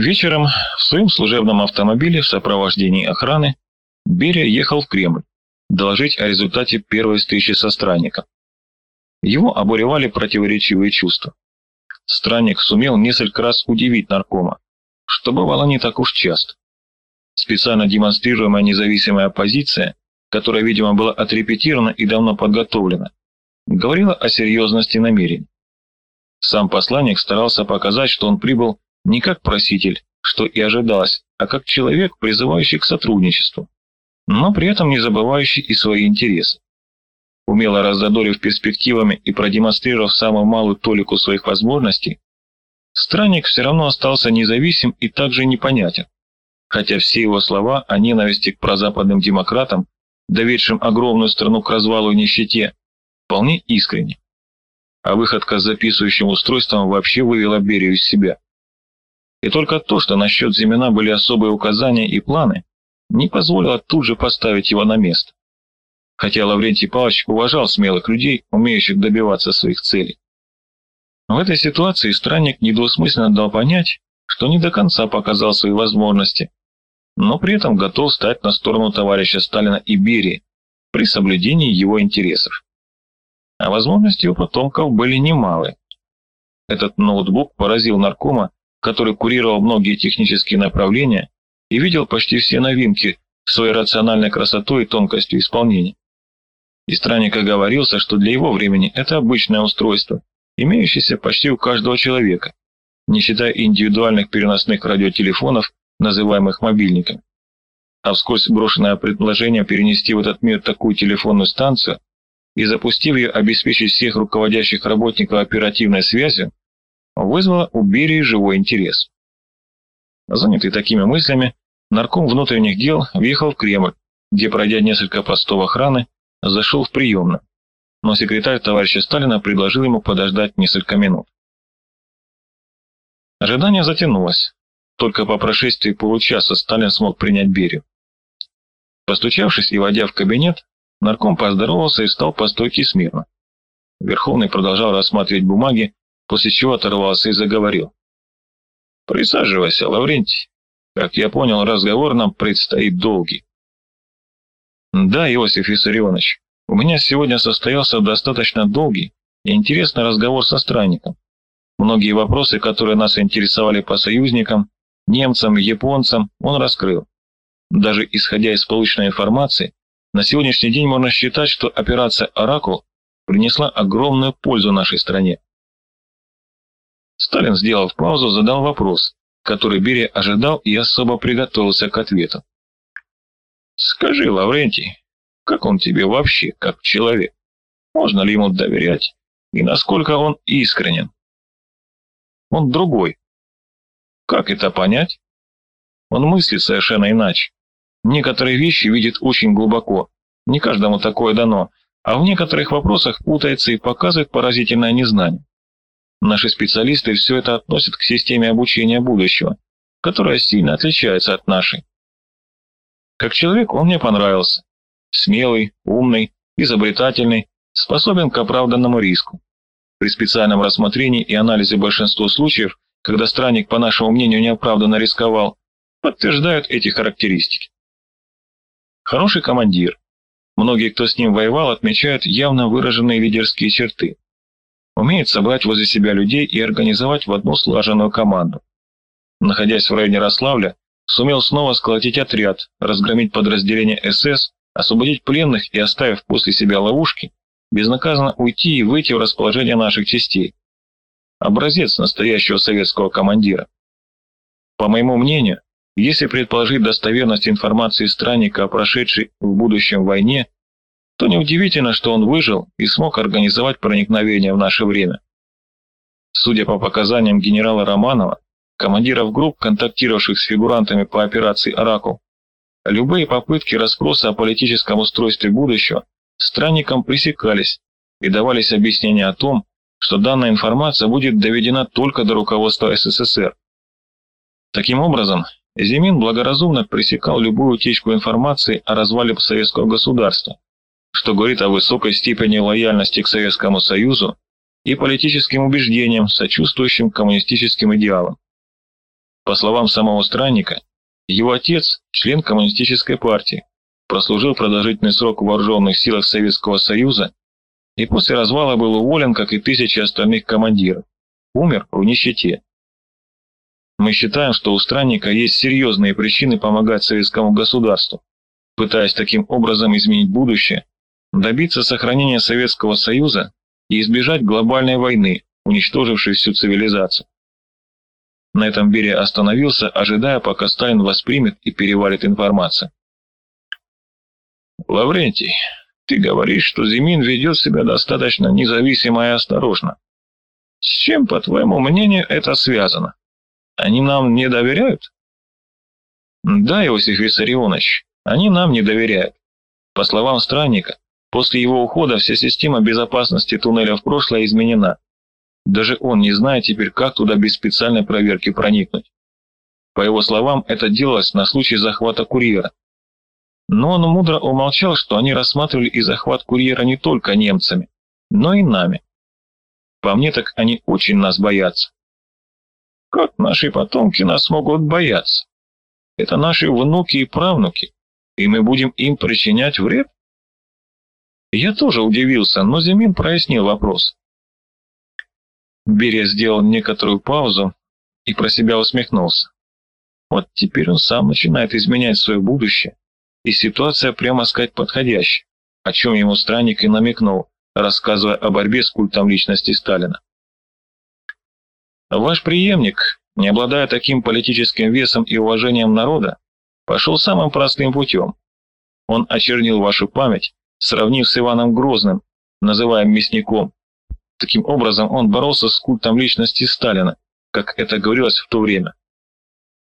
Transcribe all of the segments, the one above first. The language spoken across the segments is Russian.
Вечером в своем служебном автомобиле в сопровождении охраны Берия ехал в Кремль доложить о результате первой встречи со странником. Его обуревали противоречивые чувства. Странник сумел несколько раз удивить наркома, что бывало не так уж часто. Специально демонстрируемая независимая оппозиция, которая, видимо, была отрепетирована и давно подготовлена, говорила о серьезности намерений. Сам посланник старался показать, что он прибыл не как проситель, что и ожидалось, а как человек, призывающий к сотрудничеству, но при этом не забывающий и свои интересы. Умело раззадорив перспективами и продемонстрировав самую малую толику своих возможностей, странник все равно остался независим и также непонятен, хотя все его слова о ненависти к прозападным демократам, доведшим огромную страну к развалу и нищете, вполне искренни. А выходка с записывающим устройством вообще вывела Берию из себя. И только то, что насчет Зимина были особые указания и планы, не позволило тут же поставить его на место. Хотя Лаврентий Павлович уважал смелых людей, умеющих добиваться своих целей. В этой ситуации странник недвусмысленно дал понять, что не до конца показал свои возможности, но при этом готов стать на сторону товарища Сталина и Берии при соблюдении его интересов. А возможности у потомков были немалые. Этот ноутбук поразил наркома который курировал многие технические направления и видел почти все новинки своей рациональной красотой и тонкостью исполнения. И странник оговорился, что для его времени это обычное устройство, имеющееся почти у каждого человека, не считая индивидуальных переносных радиотелефонов, называемых мобильниками. А вскользь брошенное предложение перенести в этот мир такую телефонную станцию и запустив ее обеспечить всех руководящих работников оперативной связью, вызвало у Берии живой интерес. Занятый такими мыслями, нарком внутренних дел въехал в Кремль, где, пройдя несколько постов охраны, зашел в приемную, но секретарь товарища Сталина предложил ему подождать несколько минут. Ожидание затянулось. Только по прошествии получаса Сталин смог принять Берию. Постучавшись и войдя в кабинет, нарком поздоровался и встал по стойке смирно. Верховный продолжал рассматривать бумаги, после чего оторвался и заговорил. «Присаживайся, Лаврентий. Как я понял, разговор нам предстоит долгий». «Да, Иосиф Виссарионович, у меня сегодня состоялся достаточно долгий и интересный разговор со странником. Многие вопросы, которые нас интересовали по союзникам, немцам, японцам, он раскрыл. Даже исходя из полученной информации, на сегодняшний день можно считать, что операция «Оракул» принесла огромную пользу нашей стране. Сталин, сделав паузу, задал вопрос, который Берия ожидал и особо приготовился к ответу. «Скажи, Лаврентий, как он тебе вообще, как человек? Можно ли ему доверять? И насколько он искренен?» «Он другой». «Как это понять?» «Он мыслит совершенно иначе. Некоторые вещи видит очень глубоко, не каждому такое дано, а в некоторых вопросах путается и показывает поразительное незнание. Наши специалисты все это относят к системе обучения будущего, которая сильно отличается от нашей. Как человек он мне понравился. Смелый, умный, изобретательный, способен к оправданному риску. При специальном рассмотрении и анализе большинства случаев, когда странник, по нашему мнению, неоправданно рисковал, подтверждают эти характеристики. Хороший командир. Многие, кто с ним воевал, отмечают явно выраженные лидерские черты умеет собрать возле себя людей и организовать в одну слаженную команду. Находясь в районе Рославля, сумел снова сколотить отряд, разгромить подразделение СС, освободить пленных и, оставив после себя ловушки, безнаказанно уйти и выйти в расположение наших частей. Образец настоящего советского командира. По моему мнению, если предположить достоверность информации странника о прошедшей в будущем войне, то неудивительно, что он выжил и смог организовать проникновение в наше время. Судя по показаниям генерала Романова, командиров групп, контактировавших с фигурантами по операции «Оракул», любые попытки расспроса о политическом устройстве будущего странникам пресекались и давались объяснения о том, что данная информация будет доведена только до руководства СССР. Таким образом, Зимин благоразумно пресекал любую утечку информации о развале советского государства, что говорит о высокой степени лояльности к Советскому Союзу и политическим убеждениям, сочувствующим коммунистическим идеалам. По словам самого странника, его отец – член коммунистической партии, прослужил продолжительный срок в вооруженных силах Советского Союза и после развала был уволен, как и тысячи остальных командиров. Умер в нищете. Мы считаем, что у странника есть серьезные причины помогать советскому государству, пытаясь таким образом изменить будущее, добиться сохранения Советского Союза и избежать глобальной войны, уничтожившей всю цивилизацию. На этом Берия остановился, ожидая, пока Сталин воспримет и переварит информацию. «Лаврентий, ты говоришь, что Зимин ведет себя достаточно независимо и осторожно. С чем, по твоему мнению, это связано? Они нам не доверяют?» «Да, Иосиф Виссарионович, они нам не доверяют. По словам странника, после его ухода вся система безопасности туннеля в прошлое изменена. Даже он не знает теперь, как туда без специальной проверки проникнуть. По его словам, это делалось на случай захвата курьера. Но он мудро умолчал, что они рассматривали и захват курьера не только немцами, но и нами. По мне так они очень нас боятся. Как наши потомки нас могут бояться? Это наши внуки и правнуки, и мы будем им причинять вред? Я тоже удивился, но Зимин прояснил вопрос. Берия сделал некоторую паузу и про себя усмехнулся. Вот теперь он сам начинает изменять свое будущее, и ситуация, прямо сказать, подходящая, о чем ему странник и намекнул, рассказывая о борьбе с культом личности Сталина. Ваш преемник, не обладая таким политическим весом и уважением народа, пошел самым простым путем. Он очернил вашу память, сравнив с Иваном Грозным, называя мясником, Таким образом, он боролся с культом личности Сталина, как это говорилось в то время.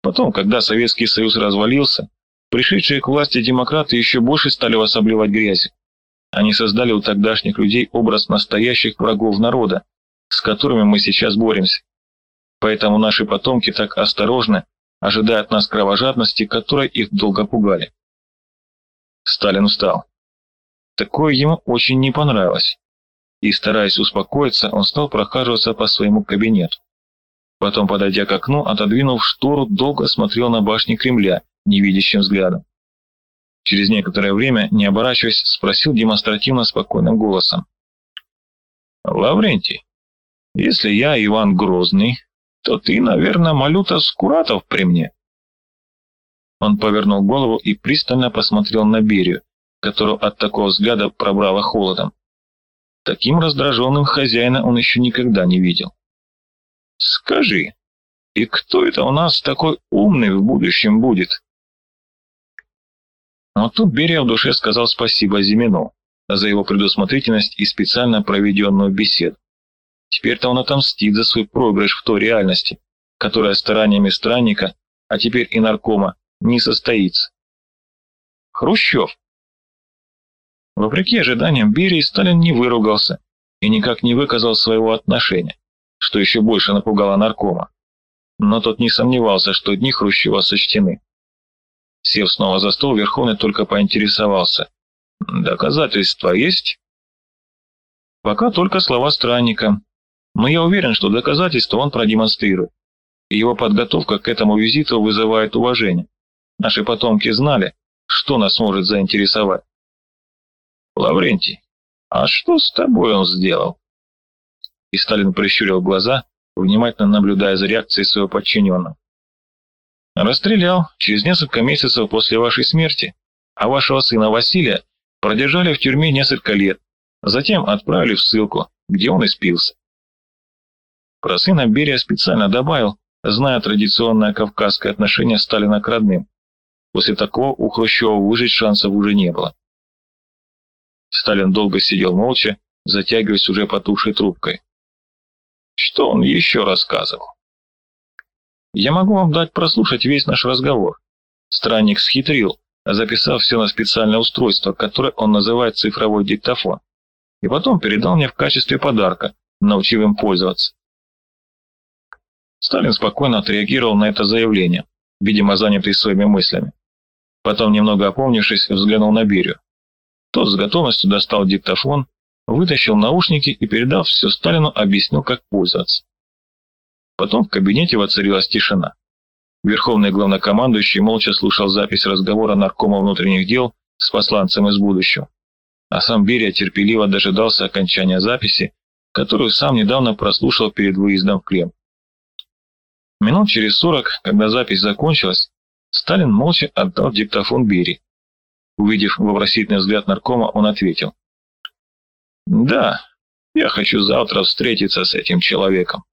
Потом, когда Советский Союз развалился, пришедшие к власти демократы еще больше стали вас обливать грязью. Они создали у тогдашних людей образ настоящих врагов народа, с которыми мы сейчас боремся. Поэтому наши потомки так осторожны, ожидая от нас кровожадности, которой их долго пугали. Сталин устал. Такое ему очень не понравилось и, стараясь успокоиться, он стал прохаживаться по своему кабинету. Потом, подойдя к окну, отодвинув штору, долго смотрел на башни Кремля невидящим взглядом. Через некоторое время, не оборачиваясь, спросил демонстративно спокойным голосом. «Лаврентий, если я Иван Грозный, то ты, наверное, Малюта Скуратов при мне?» Он повернул голову и пристально посмотрел на Берию, которого от такого взгляда пробрало холодом. Таким раздраженным хозяина он еще никогда не видел. «Скажи, и кто это у нас такой умный в будущем будет?» Но тут Берия в душе сказал спасибо Зимину за его предусмотрительность и специально проведенную беседу. Теперь-то он отомстит за свой проигрыш в той реальности, которая стараниями странника, а теперь и наркома, не состоится. Хрущев, Вопреки ожиданиям Берии, Сталин не выругался и никак не выказал своего отношения, что еще больше напугало наркома. Но тот не сомневался, что дни Хрущева сочтены. Сев снова за стол, Верховный только поинтересовался. «Доказательства есть?» «Пока только слова странника. Но я уверен, что доказательства он продемонстрирует. Его подготовка к этому визиту вызывает уважение. Наши потомки знали, что нас может заинтересовать. Лаврентий, а что с тобой он сделал? И Сталин прищурил глаза, внимательно наблюдая за реакцией своего подчиненного. Расстрелял через несколько месяцев после вашей смерти, а вашего сына Василия продержали в тюрьме несколько лет, затем отправили в ссылку, где он и спился. Про сына Берия специально добавил, зная традиционное кавказское отношение Сталина к родным. После такого у Хрущева выжить шансов уже не было. Сталин долго сидел молча, затягиваясь уже потухшей трубкой. Что он еще рассказывал? Я могу вам дать прослушать весь наш разговор. Странник схитрил, записав все на специальное устройство, которое он называет цифровой диктофон, и потом передал мне в качестве подарка, научив им пользоваться. Сталин спокойно отреагировал на это заявление, видимо занятый своими мыслями. Потом, немного опомнившись, взглянул на Берию. Тот с готовностью достал диктофон, вытащил наушники и, передав все Сталину, объяснил, как пользоваться. Потом в кабинете воцарилась тишина. Верховный главнокомандующий молча слушал запись разговора наркома внутренних дел с посланцем из будущего. А сам Берия терпеливо дожидался окончания записи, которую сам недавно прослушал перед выездом в Кремль. Минут через сорок, когда запись закончилась, Сталин молча отдал диктофон Берии. Увидев вопросительный взгляд наркома, он ответил. «Да, я хочу завтра встретиться с этим человеком».